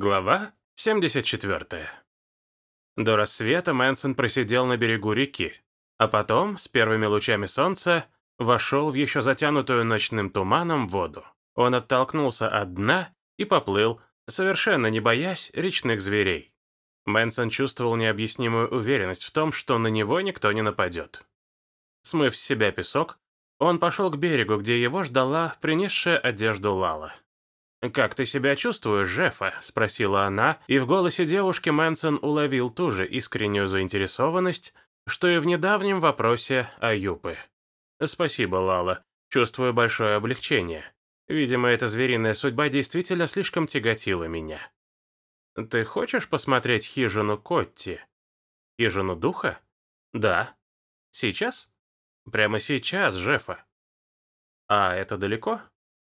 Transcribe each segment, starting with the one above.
Глава 74. До рассвета Мэнсон просидел на берегу реки, а потом, с первыми лучами солнца, вошел в еще затянутую ночным туманом воду. Он оттолкнулся от дна и поплыл, совершенно не боясь речных зверей. Мэнсон чувствовал необъяснимую уверенность в том, что на него никто не нападет. Смыв с себя песок, он пошел к берегу, где его ждала принесшая одежду Лала. «Как ты себя чувствуешь, Жефа?» – спросила она, и в голосе девушки Мэнсон уловил ту же искреннюю заинтересованность, что и в недавнем вопросе о Юпы. «Спасибо, Лала. Чувствую большое облегчение. Видимо, эта звериная судьба действительно слишком тяготила меня. Ты хочешь посмотреть хижину Котти? Хижину духа? Да. Сейчас? Прямо сейчас, Жефа. А это далеко?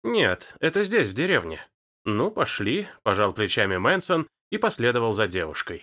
«Нет, это здесь, в деревне». «Ну, пошли», – пожал плечами Мэнсон и последовал за девушкой.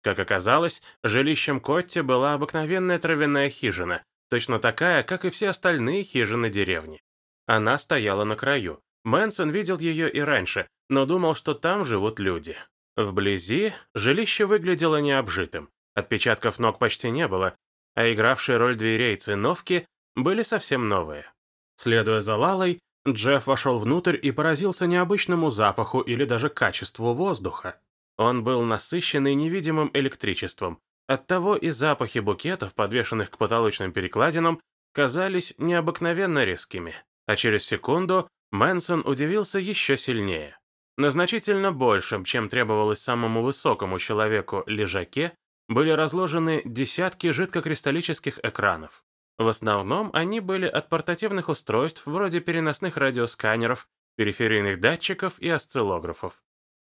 Как оказалось, жилищем Котти была обыкновенная травяная хижина, точно такая, как и все остальные хижины деревни. Она стояла на краю. Мэнсон видел ее и раньше, но думал, что там живут люди. Вблизи жилище выглядело необжитым, отпечатков ног почти не было, а игравшие роль дверей циновки были совсем новые. Следуя за Лалой, Джефф вошел внутрь и поразился необычному запаху или даже качеству воздуха. Он был насыщенный невидимым электричеством. Оттого и запахи букетов, подвешенных к потолочным перекладинам, казались необыкновенно резкими. А через секунду Мэнсон удивился еще сильнее. На значительно большем, чем требовалось самому высокому человеку лежаке, были разложены десятки жидкокристаллических экранов. В основном они были от портативных устройств вроде переносных радиосканеров, периферийных датчиков и осциллографов.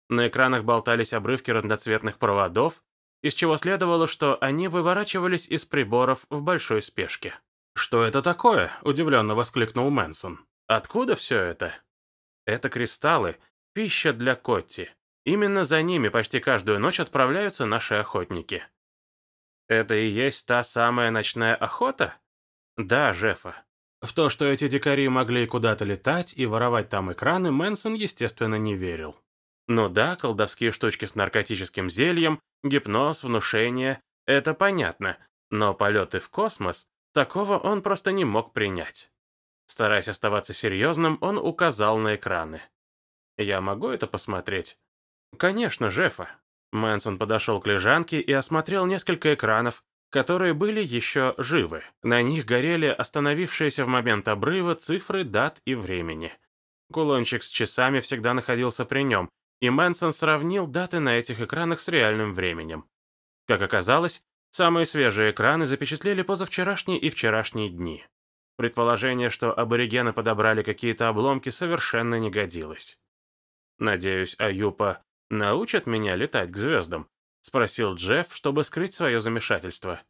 На экранах болтались обрывки разноцветных проводов, из чего следовало, что они выворачивались из приборов в большой спешке. «Что это такое?» – удивленно воскликнул Мэнсон. «Откуда все это?» «Это кристаллы, пища для Котти. Именно за ними почти каждую ночь отправляются наши охотники». «Это и есть та самая ночная охота?» Да, Жефа. В то, что эти дикари могли куда-то летать и воровать там экраны, Мэнсон, естественно, не верил. Ну да, колдовские штучки с наркотическим зельем, гипноз, внушение – это понятно. Но полеты в космос, такого он просто не мог принять. Стараясь оставаться серьезным, он указал на экраны. «Я могу это посмотреть?» «Конечно, Жефа». Мэнсон подошел к лежанке и осмотрел несколько экранов, которые были еще живы. На них горели остановившиеся в момент обрыва цифры дат и времени. Кулончик с часами всегда находился при нем, и Мэнсон сравнил даты на этих экранах с реальным временем. Как оказалось, самые свежие экраны запечатлели позавчерашние и вчерашние дни. Предположение, что аборигены подобрали какие-то обломки, совершенно не годилось. Надеюсь, Аюпа научат меня летать к звездам, спросил Джефф, чтобы скрыть свое замешательство.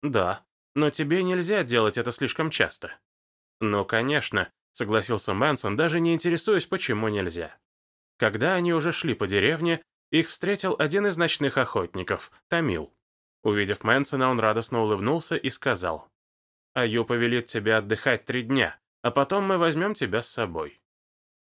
«Да, но тебе нельзя делать это слишком часто». «Ну, конечно», — согласился Мэнсон, даже не интересуясь, почему нельзя. Когда они уже шли по деревне, их встретил один из ночных охотников, Тамил. Увидев Мэнсона, он радостно улыбнулся и сказал, «Аю повелит тебя отдыхать три дня, а потом мы возьмем тебя с собой».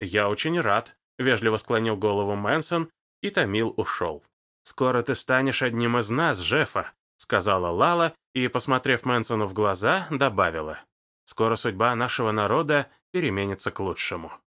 «Я очень рад», — вежливо склонил голову Мэнсон, и Тамил ушел. «Скоро ты станешь одним из нас, Жефа», — сказала Лала и, посмотрев Мэнсону в глаза, добавила. «Скоро судьба нашего народа переменится к лучшему».